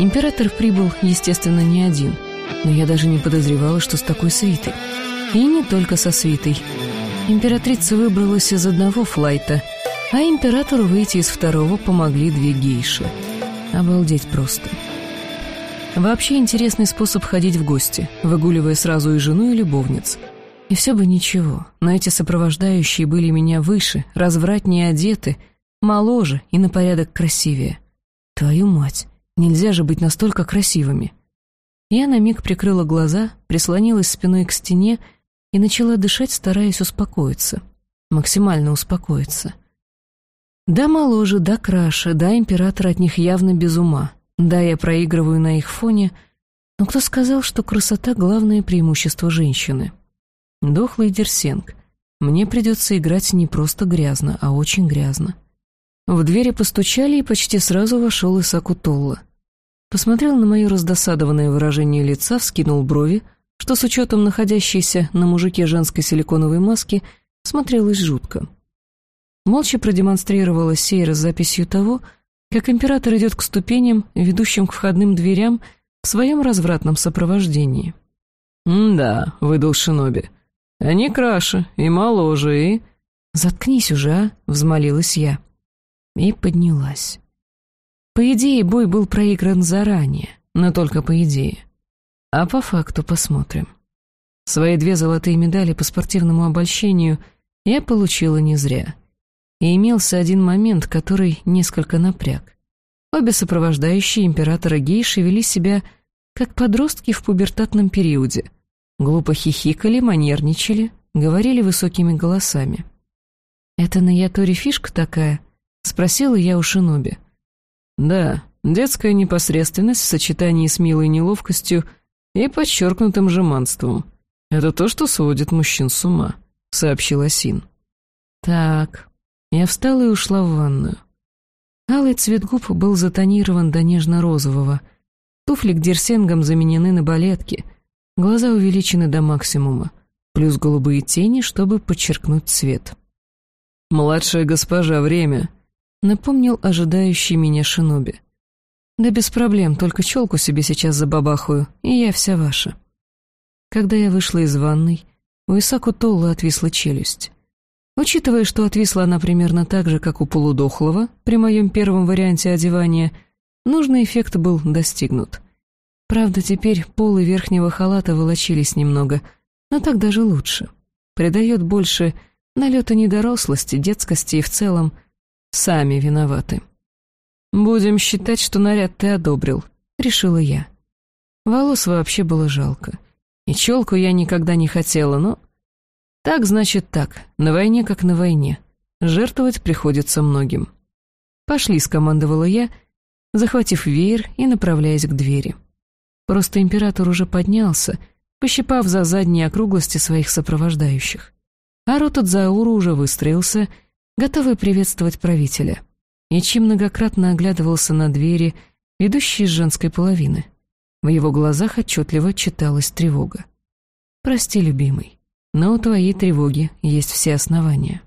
Император прибыл, естественно, не один, но я даже не подозревала, что с такой свитой. И не только со свитой. Императрица выбралась из одного флайта, а императору выйти из второго помогли две гейши. Обалдеть просто. Вообще интересный способ ходить в гости, выгуливая сразу и жену, и любовниц. И все бы ничего, но эти сопровождающие были меня выше, развратнее одеты, моложе и на порядок красивее. Твою мать, нельзя же быть настолько красивыми. Я на миг прикрыла глаза, прислонилась спиной к стене и начала дышать, стараясь успокоиться. Максимально успокоиться. Да моложе, да краше, да император от них явно без ума, да я проигрываю на их фоне, но кто сказал, что красота — главное преимущество женщины? Дохлый Дерсенг. Мне придется играть не просто грязно, а очень грязно. В двери постучали, и почти сразу вошел Исаку Толла. Посмотрел на мое раздосадованное выражение лица, вскинул брови, что с учетом находящейся на мужике женской силиконовой маски смотрелось жутко. Молча продемонстрировала Сейра с записью того, как император идет к ступеням, ведущим к входным дверям, в своем развратном сопровождении. «Да», — выдал Шиноби, — «они краше и моложе, и...» «Заткнись уже, а!» — взмолилась я. И поднялась. По идее, бой был проигран заранее, но только по идее. А по факту посмотрим. Свои две золотые медали по спортивному обольщению я получила не зря. И имелся один момент, который несколько напряг. Обе сопровождающие императора гейши вели себя как подростки в пубертатном периоде. Глупо хихикали, манерничали, говорили высокими голосами. «Это на Яторе фишка такая?» — спросила я у Шиноби. «Да, детская непосредственность в сочетании с милой неловкостью и подчеркнутым жеманством. Это то, что сводит мужчин с ума», — сообщил Асин. «Так, я встала и ушла в ванную. Алый цвет губ был затонирован до нежно-розового. Туфли к дерсенгам заменены на балетки. Глаза увеличены до максимума. Плюс голубые тени, чтобы подчеркнуть цвет. «Младшая госпожа, время!» Напомнил ожидающий меня шиноби. «Да без проблем, только челку себе сейчас забабахаю, и я вся ваша». Когда я вышла из ванной, у Исаку Толла отвисла челюсть. Учитывая, что отвисла она примерно так же, как у полудохлого, при моем первом варианте одевания, нужный эффект был достигнут. Правда, теперь полы верхнего халата волочились немного, но так даже лучше. Придает больше налета недорослости, детскости и в целом сами виноваты. «Будем считать, что наряд ты одобрил», — решила я. Волос вообще было жалко. И челку я никогда не хотела, но так значит так, на войне как на войне. Жертвовать приходится многим. «Пошли», — скомандовала я, захватив веер и направляясь к двери. Просто император уже поднялся, пощипав за задние округлости своих сопровождающих. А рот от Зауру уже выстроился, готовый приветствовать правителя. Ичи многократно оглядывался на двери, ведущие с женской половины. В его глазах отчетливо читалась тревога. «Прости, любимый, но у твоей тревоги есть все основания.